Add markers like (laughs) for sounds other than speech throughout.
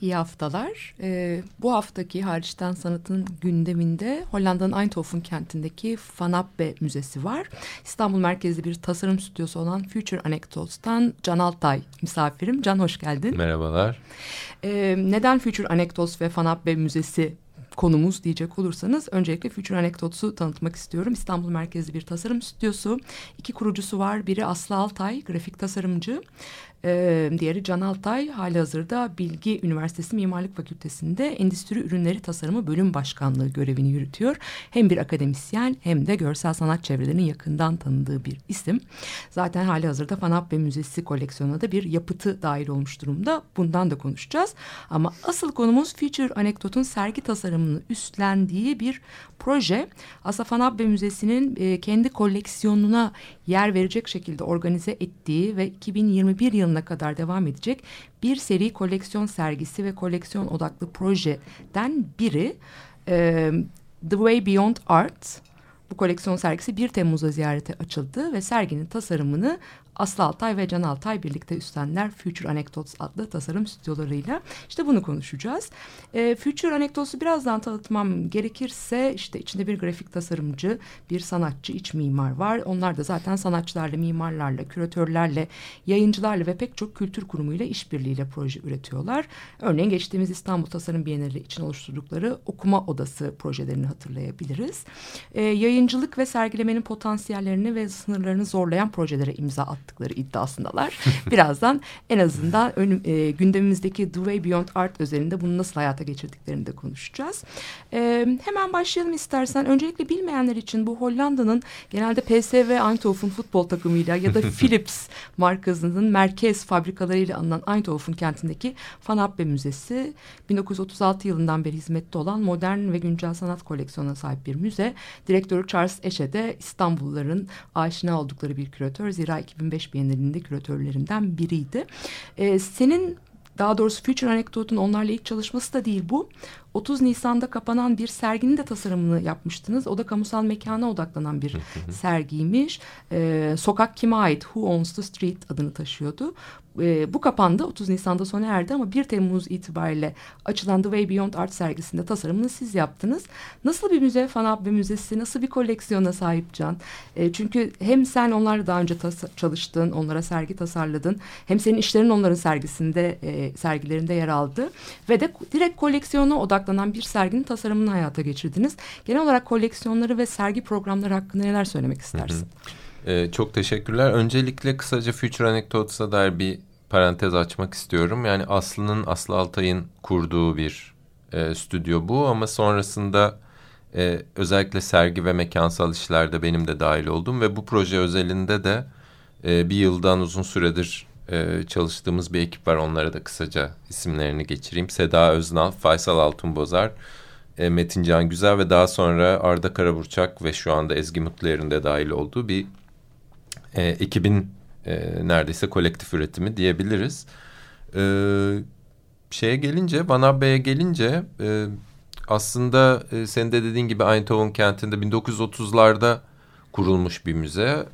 İyi haftalar. Ee, bu haftaki hariçten sanatın gündeminde Hollanda'nın Eindhoven kentindeki Van Abbe Müzesi var. İstanbul merkezli bir tasarım stüdyosu olan Future Anecdotes'tan Can Altay misafirim. Can hoş geldin. Merhabalar. Ee, neden Future Anecdotes ve Van Abbe Müzesi konumuz diyecek olursanız öncelikle Future Anecdotes'u tanıtmak istiyorum. İstanbul merkezli bir tasarım stüdyosu. İki kurucusu var. Biri Aslı Altay, grafik tasarımcı. Ee, diğeri Can Altay, hali hazırda Bilgi Üniversitesi Mimarlık Fakültesi'nde Endüstri Ürünleri Tasarımı Bölüm Başkanlığı görevini yürütüyor. Hem bir akademisyen hem de görsel sanat çevrelerinin yakından tanıdığı bir isim. Zaten hali hazırda Fanap ve Müzesi koleksiyonuna da bir yapıtı dahil olmuş durumda. Bundan da konuşacağız. Ama asıl konumuz Future Anecdote'un sergi tasarımını üstlendiği bir proje. Aslında Fanabbe Müzesi'nin e, kendi koleksiyonuna yer verecek şekilde organize ettiği ve 2021 yılına kadar devam edecek bir seri koleksiyon sergisi ve koleksiyon odaklı projeden biri e, The Way Beyond Art. Bu koleksiyon sergisi 1 Temmuz'da ziyarete açıldı ve serginin tasarımını Aslı Altay ve Can Altay birlikte üstlenler Future Anecdotes adlı tasarım stüdyolarıyla. İşte bunu konuşacağız. E, Future Anecdotes'u birazdan tanıtmam gerekirse işte içinde bir grafik tasarımcı, bir sanatçı, iç mimar var. Onlar da zaten sanatçılarla, mimarlarla, küratörlerle, yayıncılarla ve pek çok kültür kurumuyla işbirliğiyle proje üretiyorlar. Örneğin geçtiğimiz İstanbul Tasarım Bienali için oluşturdukları okuma odası projelerini hatırlayabiliriz. E, yayıncılık ve sergilemenin potansiyellerini ve sınırlarını zorlayan projelere imza attıkları iddiasındalar. (laughs) Birazdan en azından önüm, e, gündemimizdeki The Way Beyond Art özelinde bunu nasıl hayata geçirdiklerini de konuşacağız. E, hemen başlayalım istersen. Öncelikle bilmeyenler için bu Hollanda'nın genelde PSV Eindhoven futbol takımıyla ya da (laughs) Philips markasının merkez fabrikalarıyla anılan Eindhoven kentindeki Van Abbe Müzesi 1936 yılından beri hizmette olan modern ve güncel sanat koleksiyonuna sahip bir müze. Direktörü Charles Eşe de İstanbulluların aşina oldukları bir küratör. Zira 2005 Bienalinde küratörlerinden biriydi. Ee, senin daha doğrusu Future Anecdote'un onlarla ilk çalışması da değil bu. 30 Nisan'da kapanan bir serginin de tasarımını yapmıştınız. O da kamusal mekana odaklanan bir sergiymiş. Ee, Sokak kime ait? Who Owns the Street adını taşıyordu. Ee, bu kapandı. 30 Nisan'da sona erdi ama 1 Temmuz itibariyle açılan The Way Beyond Art sergisinde tasarımını siz yaptınız. Nasıl bir müze? Fanab Müzesi nasıl bir koleksiyona sahip Can? Ee, çünkü hem sen onlarla daha önce çalıştın, onlara sergi tasarladın. Hem senin işlerin onların sergisinde, e, sergilerinde yer aldı. Ve de direkt koleksiyona odaklanan bir serginin tasarımını hayata geçirdiniz. Genel olarak koleksiyonları ve sergi programları hakkında neler söylemek istersin? Ee, çok teşekkürler. Öncelikle kısaca Future Anecdotes'a dair bir parantez açmak istiyorum. Yani Aslı'nın, Aslı Altay'ın kurduğu bir e, stüdyo bu ama sonrasında e, özellikle sergi ve mekansal işlerde benim de dahil oldum ve bu proje özelinde de e, bir yıldan uzun süredir e, çalıştığımız bir ekip var. Onlara da kısaca isimlerini geçireyim. Seda Öznal, Faysal Altunbozar, e, Metin Can Güzel ve daha sonra Arda Karaburçak ve şu anda Ezgi Mutluer'in de dahil olduğu bir e, ekibin e, neredeyse kolektif üretimi diyebiliriz. Şeye gelince, Van Abbe'ye gelince aslında e, senin de dediğin gibi Eindhoven kentinde 1930'larda kurulmuş bir müze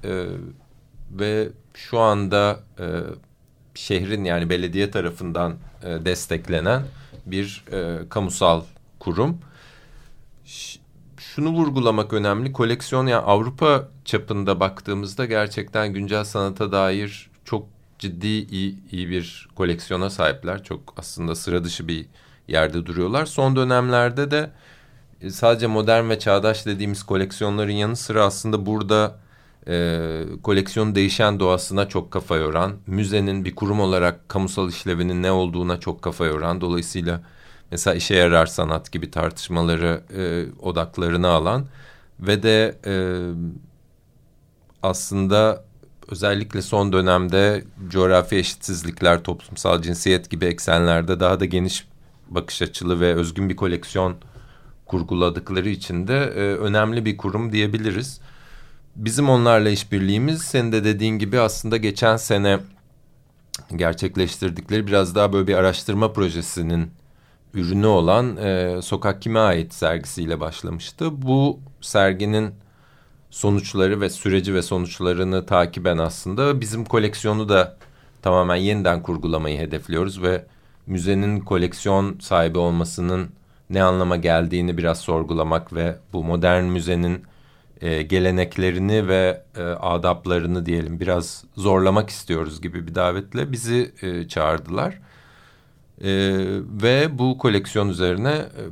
ve şu anda şehrin yani belediye tarafından e, desteklenen bir e, kamusal kurum. Ş şunu vurgulamak önemli. Koleksiyon yani Avrupa çapında baktığımızda gerçekten güncel sanata dair çok ciddi iyi, iyi bir koleksiyona sahipler. Çok aslında sıra dışı bir yerde duruyorlar. Son dönemlerde de sadece modern ve çağdaş dediğimiz koleksiyonların yanı sıra aslında burada e, koleksiyonun değişen doğasına çok kafa yoran, müzenin bir kurum olarak kamusal işlevinin ne olduğuna çok kafa yoran, dolayısıyla mesela işe yarar sanat gibi tartışmaları e, odaklarına alan ve de e, aslında özellikle son dönemde coğrafi eşitsizlikler, toplumsal cinsiyet gibi eksenlerde daha da geniş bakış açılı ve özgün bir koleksiyon kurguladıkları için de e, önemli bir kurum diyebiliriz. Bizim onlarla işbirliğimiz senin de dediğin gibi aslında geçen sene gerçekleştirdikleri biraz daha böyle bir araştırma projesinin ürünü olan e, Sokak Kime Ait sergisiyle başlamıştı. Bu serginin sonuçları ve süreci ve sonuçlarını takiben aslında bizim koleksiyonu da tamamen yeniden kurgulamayı hedefliyoruz ve müzenin koleksiyon sahibi olmasının ne anlama geldiğini biraz sorgulamak ve bu modern müzenin e, geleneklerini ve e, adaplarını diyelim biraz zorlamak istiyoruz gibi bir davetle bizi e, çağırdılar. E, ve bu koleksiyon üzerine e,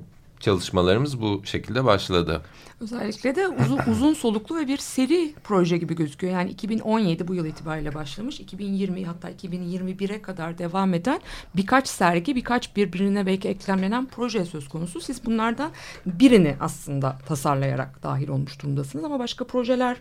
çalışmalarımız bu şekilde başladı. Özellikle de uzun, (clears throat) uzun soluklu ve bir seri proje gibi gözüküyor. Yani 2017 bu yıl itibariyle başlamış. 2020 hatta 2021'e kadar devam eden birkaç sergi, birkaç birbirine belki eklemlenen proje söz konusu. Siz bunlardan birini aslında tasarlayarak dahil olmuş durumdasınız ama başka projeler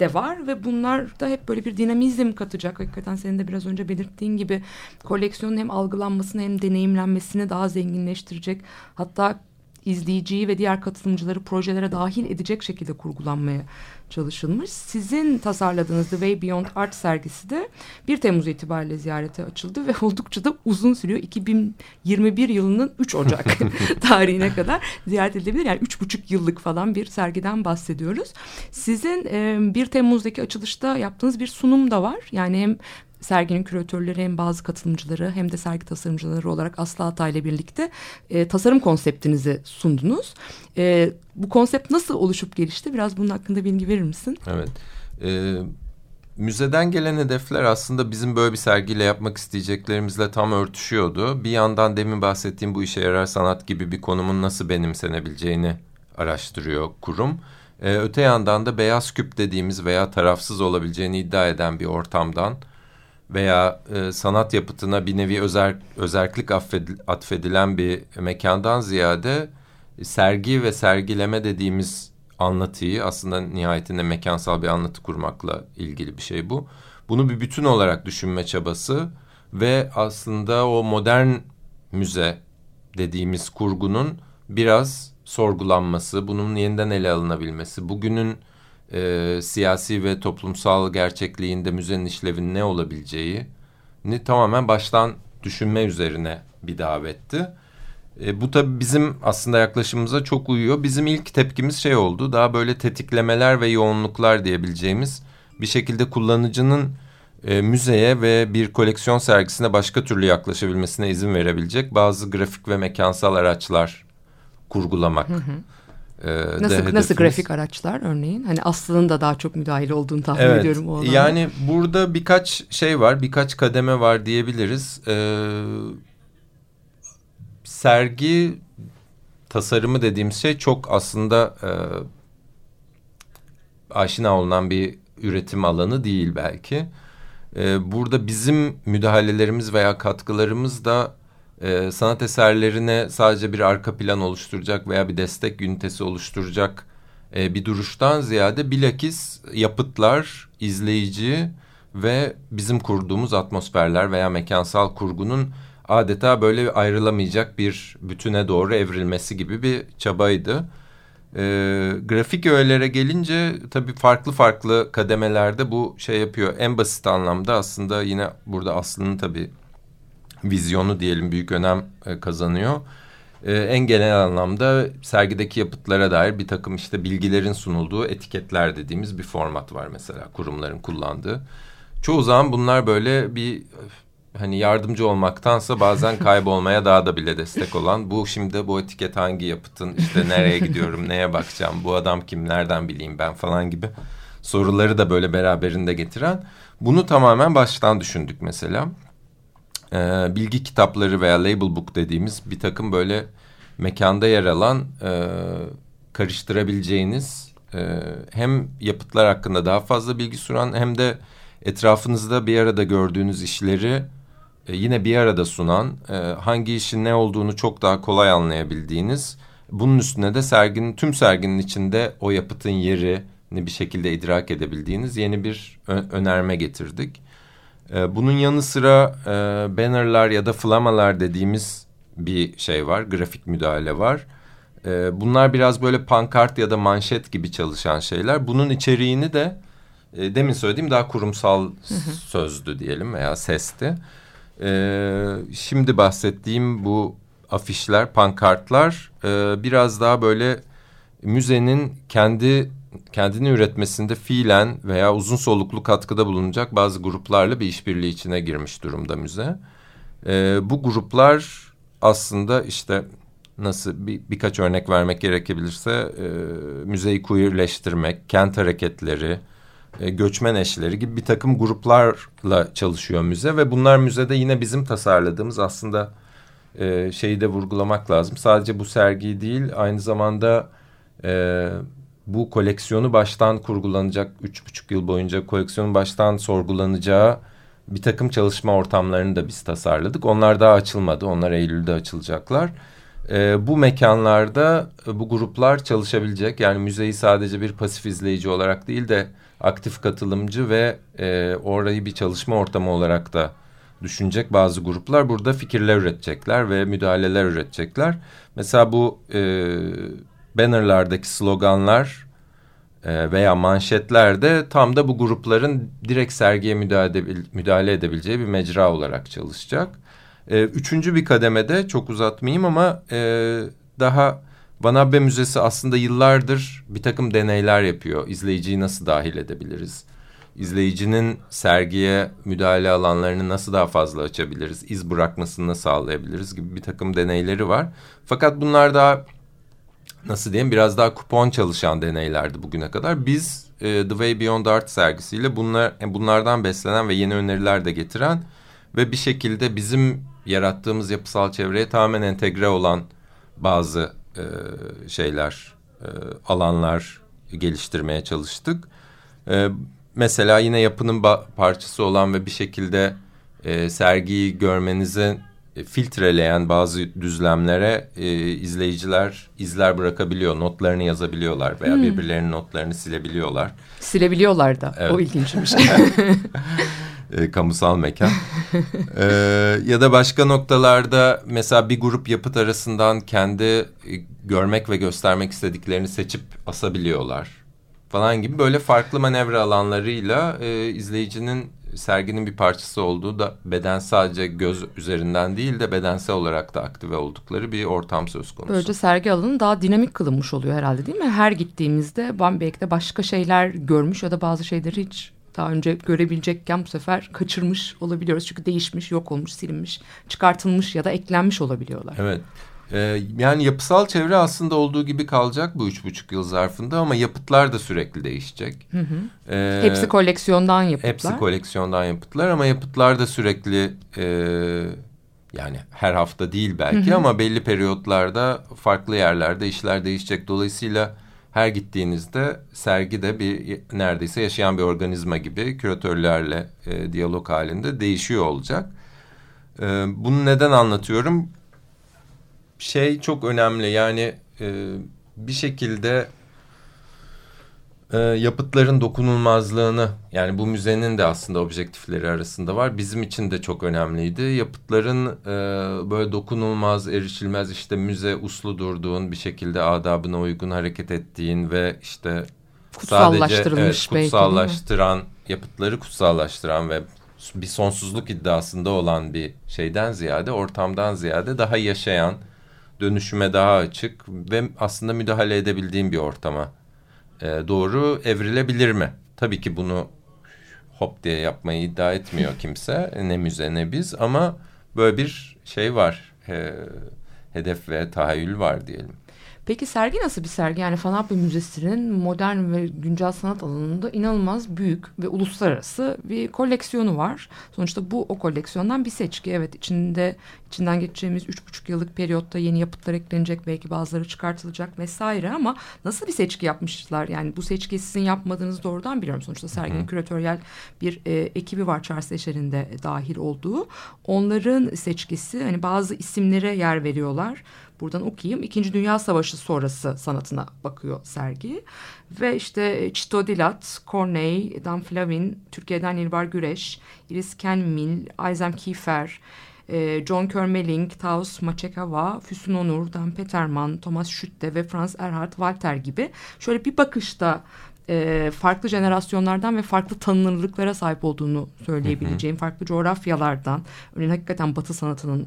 de var ve bunlar da hep böyle bir dinamizm katacak. Hakikaten senin de biraz önce belirttiğin gibi koleksiyonun hem algılanmasını hem deneyimlenmesini daha zenginleştirecek. Hatta izleyiciyi ve diğer katılımcıları projelere dahil edecek şekilde kurgulanmaya çalışılmış. Sizin tasarladığınız The Way Beyond Art sergisi de 1 Temmuz itibariyle ziyarete açıldı ve (laughs) oldukça da uzun sürüyor. 2021 yılının 3 Ocak (laughs) tarihine kadar ziyaret edilebilir. Yani 3,5 yıllık falan bir sergiden bahsediyoruz. Sizin e, 1 Temmuz'daki açılışta yaptığınız bir sunum da var. Yani hem serginin küratörleri hem bazı katılımcıları hem de sergi tasarımcıları olarak Aslı Atay ile birlikte e, tasarım konseptinizi sundunuz. E, bu konsept nasıl oluşup gelişti? Biraz bunun hakkında bilgi verir misin? Evet. E, müzeden gelen hedefler aslında bizim böyle bir sergiyle yapmak isteyeceklerimizle tam örtüşüyordu. Bir yandan demin bahsettiğim bu işe yarar sanat gibi bir konumun nasıl benimsenebileceğini araştırıyor kurum. Ee, öte yandan da beyaz küp dediğimiz veya tarafsız olabileceğini iddia eden bir ortamdan veya e, sanat yapıtına bir nevi özel özerklik atfedilen bir mekandan ziyade e, sergi ve sergileme dediğimiz anlatıyı aslında nihayetinde mekansal bir anlatı kurmakla ilgili bir şey bu. Bunu bir bütün olarak düşünme çabası ve aslında o modern müze dediğimiz kurgunun biraz sorgulanması, bunun yeniden ele alınabilmesi, bugünün e, siyasi ve toplumsal gerçekliğinde müzenin işlevinin ne olabileceği ni tamamen baştan düşünme üzerine bir davetti. E, bu tabii bizim aslında yaklaşımımıza çok uyuyor. Bizim ilk tepkimiz şey oldu. Daha böyle tetiklemeler ve yoğunluklar diyebileceğimiz bir şekilde kullanıcının e, müzeye ve bir koleksiyon sergisine başka türlü yaklaşabilmesine izin verebilecek bazı grafik ve mekansal araçlar kurgulamak. Hı hı. Ee, nasıl, nasıl grafik araçlar örneğin? Hani Aslı'nın da daha çok müdahil olduğunu tahmin evet, ediyorum o alanda. Yani burada birkaç şey var, birkaç kademe var diyebiliriz. Ee, sergi tasarımı dediğimiz şey çok aslında e, aşina olunan bir üretim alanı değil belki. Ee, burada bizim müdahalelerimiz veya katkılarımız da e, sanat eserlerine sadece bir arka plan oluşturacak veya bir destek ünitesi oluşturacak e, bir duruştan ziyade bilakis yapıtlar, izleyici ve bizim kurduğumuz atmosferler veya mekansal kurgunun adeta böyle ayrılamayacak bir bütüne doğru evrilmesi gibi bir çabaydı. E, grafik öğelere gelince tabii farklı farklı kademelerde bu şey yapıyor. En basit anlamda aslında yine burada aslının tabii vizyonu diyelim büyük önem e, kazanıyor. E, en genel anlamda sergideki yapıtlara dair bir takım işte bilgilerin sunulduğu etiketler dediğimiz bir format var mesela kurumların kullandığı. Çoğu zaman bunlar böyle bir hani yardımcı olmaktansa bazen (laughs) kaybolmaya daha da bile destek olan bu şimdi bu etiket hangi yapıtın işte nereye gidiyorum neye bakacağım bu adam kim nereden bileyim ben falan gibi soruları da böyle beraberinde getiren bunu tamamen baştan düşündük mesela e, bilgi kitapları veya label book dediğimiz bir takım böyle mekanda yer alan e, karıştırabileceğiniz e, hem yapıtlar hakkında daha fazla bilgi sunan hem de etrafınızda bir arada gördüğünüz işleri e, yine bir arada sunan, e, hangi işin ne olduğunu çok daha kolay anlayabildiğiniz, bunun üstüne de serginin tüm serginin içinde o yapıtın yerini bir şekilde idrak edebildiğiniz yeni bir önerme getirdik. E, bunun yanı sıra e, bannerlar ya da flamalar dediğimiz bir şey var, grafik müdahale var. E, bunlar biraz böyle pankart ya da manşet gibi çalışan şeyler. Bunun içeriğini de e, demin söylediğim daha kurumsal sözdü diyelim veya sesti. E, şimdi bahsettiğim bu afişler, pankartlar e, biraz daha böyle müzenin kendi kendini üretmesinde fiilen veya uzun soluklu katkıda bulunacak bazı gruplarla bir işbirliği içine girmiş durumda müze. E, bu gruplar aslında işte nasıl bir, birkaç örnek vermek gerekebilirse e, müzeyi queerleştirmek, kent hareketleri, e, göçmen eşleri gibi bir takım gruplarla çalışıyor müze ve bunlar müzede yine bizim tasarladığımız aslında e, şeyi de vurgulamak lazım. Sadece bu sergiyi değil aynı zamanda e, bu koleksiyonu baştan kurgulanacak üç buçuk yıl boyunca koleksiyonun baştan sorgulanacağı bir takım çalışma ortamlarını da biz tasarladık. Onlar daha açılmadı. Onlar Eylül'de açılacaklar. E, bu mekanlarda e, bu gruplar çalışabilecek. Yani müzeyi sadece bir pasif izleyici olarak değil de aktif katılımcı ve e, orayı bir çalışma ortamı olarak da düşünecek bazı gruplar burada fikirler üretecekler ve müdahaleler üretecekler. Mesela bu e, bannerlardaki sloganlar e, veya manşetlerde tam da bu grupların direkt sergiye müdahale, müdahale edebileceği bir mecra olarak çalışacak. E, üçüncü bir kademede çok uzatmayayım ama e, daha Van Müzesi aslında yıllardır bir takım deneyler yapıyor. İzleyiciyi nasıl dahil edebiliriz? İzleyicinin sergiye müdahale alanlarını nasıl daha fazla açabiliriz? İz bırakmasını sağlayabiliriz gibi bir takım deneyleri var. Fakat bunlar daha nasıl diyeyim biraz daha kupon çalışan deneylerdi bugüne kadar. Biz e, The Way Beyond Art sergisiyle bunlar, e, bunlardan beslenen ve yeni öneriler de getiren ve bir şekilde bizim yarattığımız yapısal çevreye tamamen entegre olan bazı e, şeyler, e, alanlar geliştirmeye çalıştık. E, mesela yine yapının parçası olan ve bir şekilde e, sergiyi görmenizi e, filtreleyen bazı düzlemlere e, izleyiciler izler bırakabiliyor. Notlarını yazabiliyorlar veya hmm. birbirlerinin notlarını silebiliyorlar. Silebiliyorlar da. Evet. O ilginçmiş. (laughs) e, kamusal mekan. e, ya da başka noktalarda mesela bir grup yapıt arasından kendi e, görmek ve göstermek istediklerini seçip asabiliyorlar falan gibi böyle farklı manevra alanlarıyla e, izleyicinin serginin bir parçası olduğu da beden sadece göz üzerinden değil de bedensel olarak da aktive oldukları bir ortam söz konusu. Böylece sergi alanı daha dinamik kılınmış oluyor herhalde değil mi? Her gittiğimizde belki de başka şeyler görmüş ya da bazı şeyleri hiç daha önce görebilecekken bu sefer kaçırmış olabiliyoruz. Çünkü değişmiş, yok olmuş, silinmiş, çıkartılmış ya da eklenmiş olabiliyorlar. Evet. Ee, yani yapısal çevre aslında olduğu gibi kalacak bu üç buçuk yıl zarfında ama yapıtlar da sürekli değişecek. Hı hı. Ee, hepsi koleksiyondan yapıtlar. Hepsi koleksiyondan yapıtlar ama yapıtlar da sürekli e, yani her hafta değil belki hı hı. ama belli periyotlarda farklı yerlerde işler değişecek. Dolayısıyla her gittiğinizde sergi de bir neredeyse yaşayan bir organizma gibi küratörlerle e, diyalog halinde değişiyor olacak. E, bunu neden anlatıyorum? Şey çok önemli yani e, bir şekilde e, yapıtların dokunulmazlığını yani bu müzenin de aslında objektifleri arasında var. Bizim için de çok önemliydi. Yapıtların e, böyle dokunulmaz, erişilmez işte müze uslu durduğun bir şekilde adabına uygun hareket ettiğin ve işte kutsallaştırılmış sadece evet, kutsallaştıran yapıtları kutsallaştıran ve bir sonsuzluk iddiasında olan bir şeyden ziyade ortamdan ziyade daha yaşayan dönüşüme daha açık ve aslında müdahale edebildiğim bir ortama e, doğru evrilebilir mi? Tabii ki bunu hop diye yapmayı iddia etmiyor (laughs) kimse. Ne müze ne biz ama böyle bir şey var. E, hedef ve tahayyül var diyelim. Peki sergi nasıl bir sergi? Yani Fanapya Müzesi'nin modern ve güncel sanat alanında inanılmaz büyük ve uluslararası bir koleksiyonu var. Sonuçta bu o koleksiyondan bir seçki. Evet içinde içinden geçeceğimiz üç buçuk yıllık periyotta yeni yapıtlar eklenecek belki bazıları çıkartılacak vesaire ama nasıl bir seçki yapmışlar? Yani bu seçkiyi sizin yapmadığınızı doğrudan biliyorum. Sonuçta serginin küratöryel bir e, ekibi var Charles Eşer'in de dahil olduğu. Onların seçkisi hani bazı isimlere yer veriyorlar. Buradan okuyayım. İkinci Dünya Savaşı sonrası sanatına bakıyor sergi. Ve işte Chito Dilat, Corneille, Dan Flavin, Türkiye'den Nilbar Güreş, Iris Kenmil, Ayzem Kiefer, e, John Körmeling, Taus Maçekava, Füsun Onur, Dan Peterman, Thomas Schütte ve Franz Erhard Walter gibi şöyle bir bakışta e, farklı jenerasyonlardan ve farklı tanınırlıklara sahip olduğunu söyleyebileceğim farklı coğrafyalardan örneğin hakikaten Batı sanatının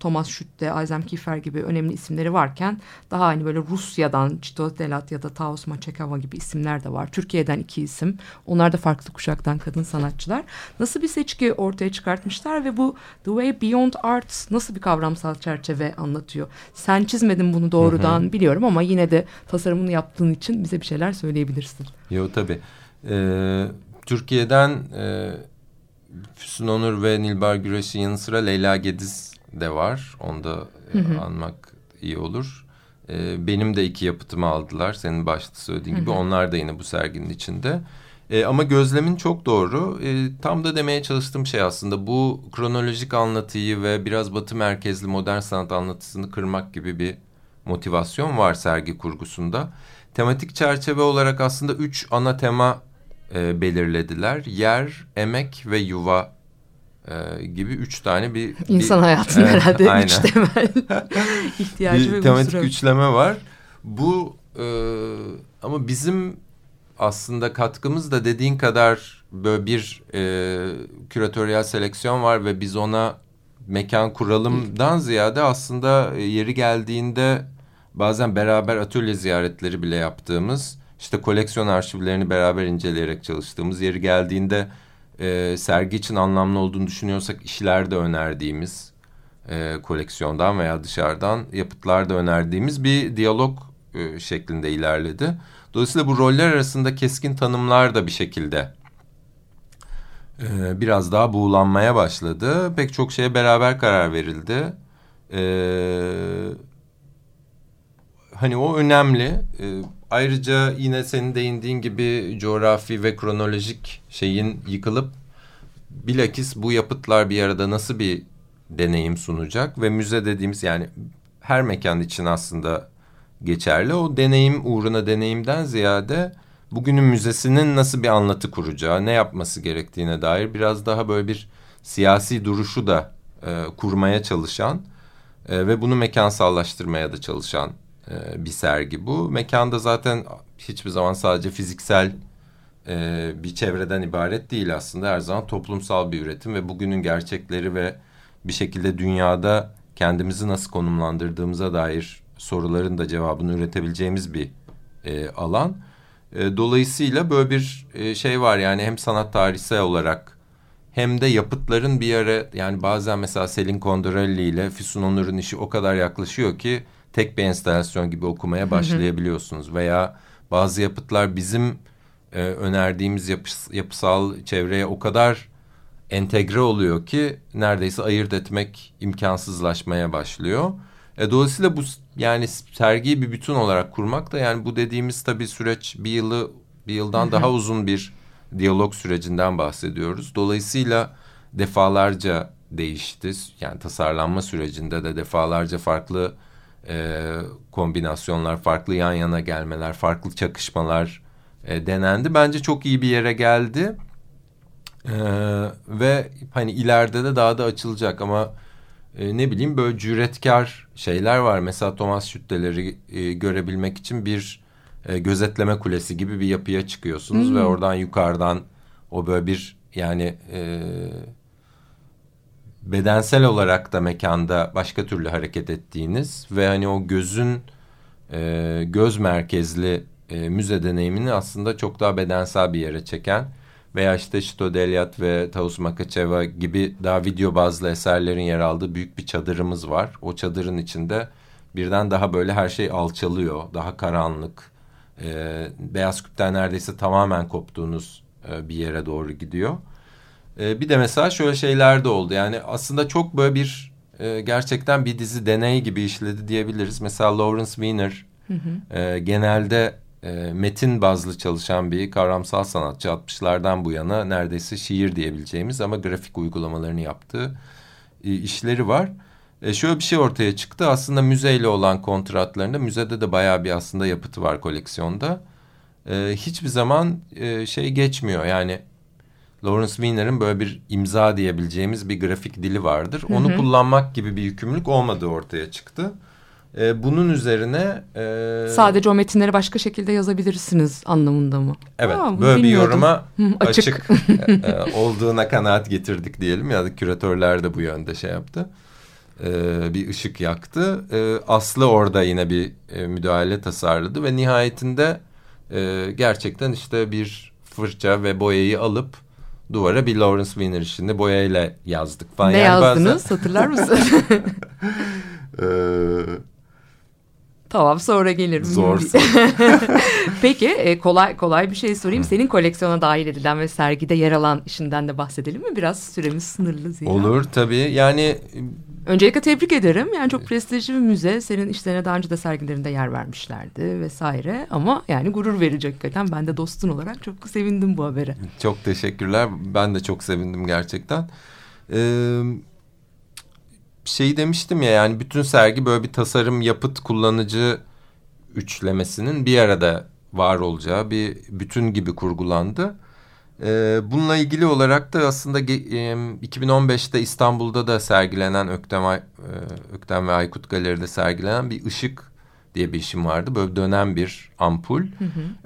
Thomas Schütte, Azem Kiefer gibi önemli isimleri varken daha hani böyle Rusya'dan Chito Delat ya da Taos Maçekava gibi isimler de var. Türkiye'den iki isim. Onlar da farklı kuşaktan kadın sanatçılar. Nasıl bir seçki ortaya çıkartmışlar ve bu The Way Beyond Art nasıl bir kavramsal çerçeve anlatıyor? Sen çizmedin bunu doğrudan hı hı. biliyorum ama yine de tasarımını yaptığın için bize bir şeyler söyleyebilirsin. Yo tabii. Ee, Türkiye'den e, Füsun Onur ve Nilbar Güreş'in yanı sıra Leyla Gediz de var. Onu da hı hı. anmak iyi olur. Ee, benim de iki yapıtımı aldılar. Senin başta söylediğin hı hı. gibi. Onlar da yine bu serginin içinde. Ee, ama gözlemin çok doğru. Ee, tam da demeye çalıştığım şey aslında bu kronolojik anlatıyı ve biraz batı merkezli modern sanat anlatısını kırmak gibi bir motivasyon var sergi kurgusunda. Tematik çerçeve olarak aslında üç ana tema e, belirlediler. Yer, emek ve yuva e, gibi üç tane bir... insan bir, hayatının (laughs) evet, herhalde aynen. üç temel (laughs) ihtiyacı bir ve tematik unsuru. üçleme var. Bu e, ama bizim aslında katkımız da dediğin kadar böyle bir e, küratöryel seleksiyon var ve biz ona mekan kuralımdan ziyade aslında yeri geldiğinde bazen beraber atölye ziyaretleri bile yaptığımız işte koleksiyon arşivlerini beraber inceleyerek çalıştığımız yeri geldiğinde e, sergi için anlamlı olduğunu düşünüyorsak işler de önerdiğimiz e, koleksiyondan veya dışarıdan yapıtlar da önerdiğimiz bir diyalog e, şeklinde ilerledi. Dolayısıyla bu roller arasında keskin tanımlar da bir şekilde e, biraz daha buğulanmaya başladı. Pek çok şeye beraber karar verildi. E, hani o önemli. E, ayrıca yine senin değindiğin gibi coğrafi ve kronolojik şeyin yıkılıp bilakis bu yapıtlar bir arada nasıl bir deneyim sunacak ve müze dediğimiz yani her mekan için aslında geçerli. O deneyim uğruna deneyimden ziyade bugünün müzesinin nasıl bir anlatı kuracağı, ne yapması gerektiğine dair biraz daha böyle bir siyasi duruşu da e, kurmaya çalışan e, ve bunu mekansallaştırmaya da çalışan e, bir sergi bu. Mekanda zaten hiçbir zaman sadece fiziksel e, bir çevreden ibaret değil aslında. Her zaman toplumsal bir üretim ve bugünün gerçekleri ve bir şekilde dünyada kendimizi nasıl konumlandırdığımıza dair soruların da cevabını üretebileceğimiz bir e, alan. Dolayısıyla böyle bir şey var yani hem sanat tarihsel olarak hem de yapıtların bir ara yani bazen mesela Selin Condorelli ile Füsun Onur'un işi o kadar yaklaşıyor ki tek bir enstalasyon gibi okumaya başlayabiliyorsunuz. Veya bazı yapıtlar bizim e, önerdiğimiz yapıs yapısal çevreye o kadar entegre oluyor ki neredeyse ayırt etmek imkansızlaşmaya başlıyor. E, dolayısıyla bu yani sergiyi bir bütün olarak kurmak da yani bu dediğimiz tabii süreç bir yılı bir yıldan daha uzun bir diyalog sürecinden bahsediyoruz. Dolayısıyla defalarca değişti. Yani tasarlanma sürecinde de defalarca farklı e, kombinasyonlar, farklı yan yana gelmeler, farklı çakışmalar e, denendi. Bence çok iyi bir yere geldi. E, ve hani ileride de daha da açılacak ama e, ne bileyim böyle cüretkar şeyler var. Mesela Thomas Schütte'leri e, görebilmek için bir e, gözetleme kulesi gibi bir yapıya çıkıyorsunuz hmm. ve oradan yukarıdan o böyle bir yani e, bedensel olarak da mekanda başka türlü hareket ettiğiniz ve hani o gözün e, göz merkezli e, müze deneyimini aslında çok daha bedensel bir yere çeken veya işte Şito Delyat ve Taus Makaçeva gibi daha video bazlı eserlerin yer aldığı büyük bir çadırımız var. O çadırın içinde birden daha böyle her şey alçalıyor. Daha karanlık. E, beyaz küpten neredeyse tamamen koptuğunuz e, bir yere doğru gidiyor. E, bir de mesela şöyle şeyler de oldu. Yani aslında çok böyle bir e, gerçekten bir dizi deney gibi işledi diyebiliriz. Mesela Lawrence Wiener e, genelde e, metin bazlı çalışan bir kavramsal sanatçı 60'lardan bu yana neredeyse şiir diyebileceğimiz ama grafik uygulamalarını yaptığı e, işleri var. E, şöyle bir şey ortaya çıktı. Aslında müzeyle olan kontratlarında müzede de bayağı bir aslında yapıtı var koleksiyonda. E, hiçbir zaman e, şey geçmiyor. Yani Lawrence Wiener'ın böyle bir imza diyebileceğimiz bir grafik dili vardır. Onu kullanmak gibi bir yükümlülük olmadığı ortaya çıktı. E, bunun üzerine... E, Sadece o metinleri başka şekilde yazabilirsiniz anlamında mı? Evet, Aa, böyle bir yoruma Hı, (laughs) açık. açık, e, olduğuna kanaat getirdik diyelim. Ya da küratörler de bu yönde şey yaptı. E, bir ışık yaktı. E, Aslı orada yine bir e, müdahale tasarladı ve nihayetinde e, gerçekten işte bir fırça ve boyayı alıp duvara bir Lawrence Wiener işinde boyayla yazdık falan. Ne Yani bazen- yazdınız hatırlar mısın? (laughs) E, tamam sonra gelirim. zor. (laughs) Peki e, kolay kolay bir şey sorayım. Senin koleksiyona dahil edilen ve sergide yer alan işinden de bahsedelim mi? Biraz süremiz sınırlı zira. Olur tabii. Yani Öncelikle tebrik ederim. Yani çok prestijli bir müze. Senin işlerine daha önce de sergilerinde yer vermişlerdi vesaire. Ama yani gurur verici hakikaten. Ben de dostun olarak çok sevindim bu habere. Çok teşekkürler. Ben de çok sevindim gerçekten. Ee, şey demiştim ya yani bütün sergi böyle bir tasarım yapıt kullanıcı üçlemesinin bir arada var olacağı bir bütün gibi kurgulandı. Ee, bununla ilgili olarak da aslında ge- e, 2015'te İstanbul'da da sergilenen Öktem, e, Öktem ve Aykut Galeri'de sergilenen bir ışık diye bir işim vardı. Böyle dönen bir ampul.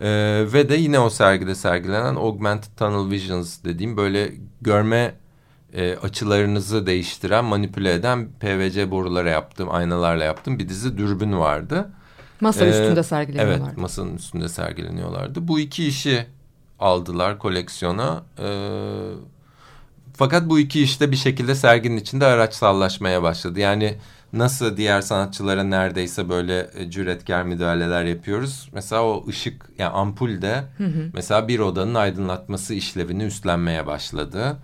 Ee, ve de yine o sergide sergilenen Augmented Tunnel Visions dediğim böyle görme e, açılarınızı değiştiren, manipüle eden PVC borulara yaptığım, aynalarla yaptığım bir dizi dürbün vardı. Masa Ee, üstünde sergileniyorlar. Evet, masanın üstünde sergileniyorlardı. Bu iki işi aldılar koleksiyona. Ee, fakat bu iki işte bir şekilde serginin içinde araçsallaşmaya başladı. Yani nasıl diğer sanatçılara neredeyse böyle e, cüretkar müdahaleler yapıyoruz. Mesela o ışık, yani ampul de mesela bir odanın aydınlatması işlevini üstlenmeye başladı.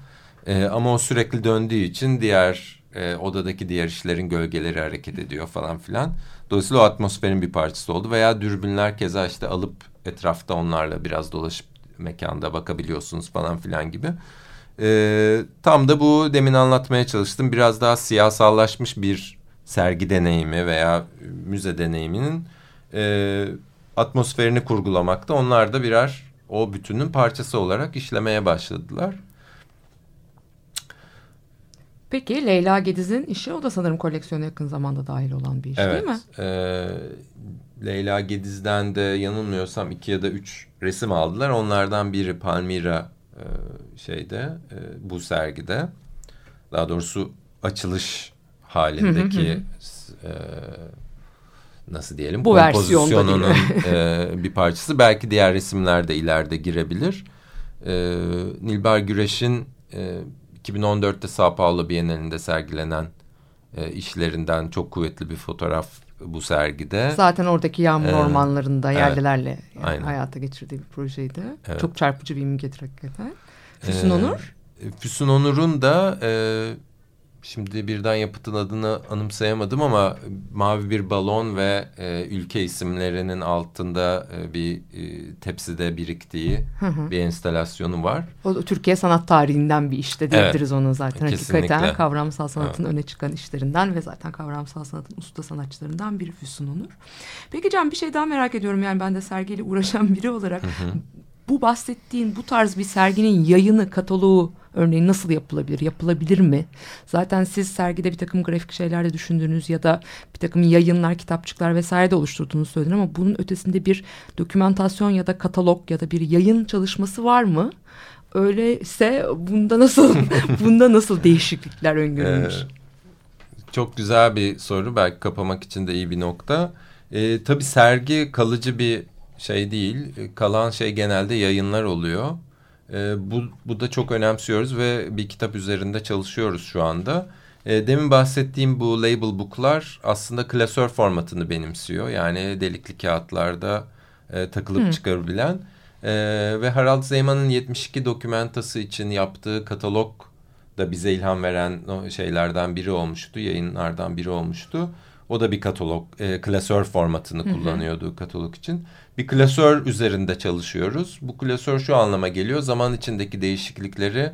Ee, ama o sürekli döndüğü için diğer e, odadaki diğer işlerin gölgeleri hareket ediyor falan filan. Dolayısıyla o atmosferin bir parçası oldu. Veya dürbünler keza işte alıp etrafta onlarla biraz dolaşıp mekanda bakabiliyorsunuz falan filan gibi. Ee, tam da bu demin anlatmaya çalıştım. Biraz daha siyasallaşmış bir sergi deneyimi veya müze deneyiminin e, atmosferini kurgulamakta. Onlar da birer o bütünün parçası olarak işlemeye başladılar. Peki Leyla Gediz'in işi o da sanırım koleksiyona yakın zamanda dahil olan bir iş Evet. değil mi? e, Leyla Gediz'den de yanılmıyorsam iki ya da üç resim aldılar. Onlardan biri Palmira e, şeyde e, bu sergide. Daha doğrusu açılış halindeki e, nasıl diyelim Bu kompozisyonunun (laughs) e, bir parçası. Belki diğer resimler de ileride girebilir. E, Nilbar Güreş'in e, 2014'te Sao Paulo Bienalinde sergilenen e, işlerinden çok kuvvetli bir fotoğraf bu sergide. Zaten oradaki yağmur Ee, ormanlarında evet. yerlilerle yani Aynen. hayata geçirdiği bir projeydi. Evet. Çok çarpıcı bir imgedir hakikaten. Füsun Ee, Onur. Füsun Onur'un da e, şimdi birden yapıtın adını anımsayamadım ama mavi bir balon ve e, ülke isimlerinin altında e, bir e, tepside biriktiği bir enstalasyonu var. O Türkiye sanat tarihinden bir işte diyebiliriz ona zaten. Kesinlikle. Hakikaten kavramsal sanatın öne çıkan işlerinden ve zaten kavramsal sanatın usta sanatçılarından biri Füsun Onur. Peki Can bir şey daha merak ediyorum. Yani ben de sergiyle uğraşan biri olarak bu bahsettiğin bu tarz bir serginin yayını, kataloğu örneğin nasıl yapılabilir? Yapılabilir mi? Zaten siz sergide bir takım grafik şeyler de düşündüğünüz ya da bir takım yayınlar, kitapçıklar vesaire de oluşturduğunuzu söyledin ama bunun ötesinde bir dokümantasyon ya da katalog ya da bir yayın çalışması var mı? Öyleyse bunda nasıl (laughs) bunda nasıl değişiklikler öngörülmüş? Ee, Çok güzel bir soru. Belki kapamak için de iyi bir nokta. Ee, tabii sergi kalıcı bir şey değil. Kalan şey genelde yayınlar oluyor. Ee, bu, bu da çok önemsiyoruz ve bir kitap üzerinde çalışıyoruz şu anda. E, demin bahsettiğim bu label booklar aslında klasör formatını benimsiyor. Yani delikli kağıtlarda e, takılıp çıkarabilen. E, ve Harald Zeyman'ın 72 dokumentası için yaptığı katalog da bize ilham veren şeylerden biri olmuştu. Yayınlardan biri olmuştu. O da bir katalog, e, klasör formatını kullanıyordu katalog için. Bir klasör üzerinde çalışıyoruz. Bu klasör şu anlama geliyor. Zaman içindeki değişiklikleri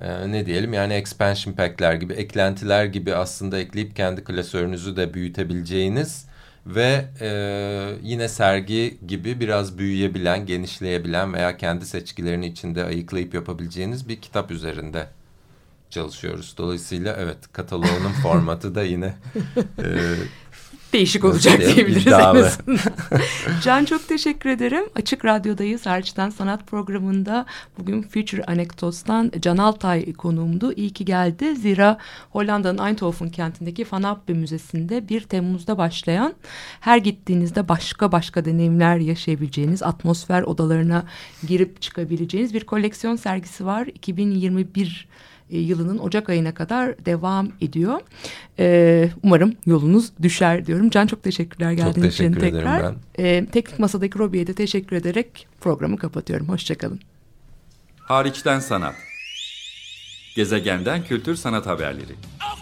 e, ne diyelim yani expansion pack'ler gibi, eklentiler gibi aslında ekleyip kendi klasörünüzü de büyütebileceğiniz ve e, yine sergi gibi biraz büyüyebilen, genişleyebilen veya kendi seçkilerini içinde ayıklayıp yapabileceğiniz bir kitap üzerinde çalışıyoruz. Dolayısıyla evet kataloğunun (laughs) formatı da yine e, Değişik olacak Nasıl diyebiliriz iddialı. en azından. (laughs) Can çok teşekkür ederim. Açık Radyo'dayız. Harçtan Sanat programında bugün Future Anecdotes'tan Can Altay konuğumdu. İyi ki geldi. Zira Hollanda'nın Eindhoven kentindeki Van Abbe Müzesi'nde 1 Temmuz'da başlayan her gittiğinizde başka başka deneyimler yaşayabileceğiniz atmosfer odalarına girip çıkabileceğiniz bir koleksiyon sergisi var. 2021 e, yılının Ocak ayına kadar devam ediyor. Ee, umarım yolunuz düşer diyorum. Can çok teşekkürler geldiğin için teşekkür ederim tekrar. Ee, teknik masadaki Robi'ye de teşekkür ederek programı kapatıyorum. Hoşçakalın. Hariçten sanat. Gezegenden kültür sanat haberleri. Okay,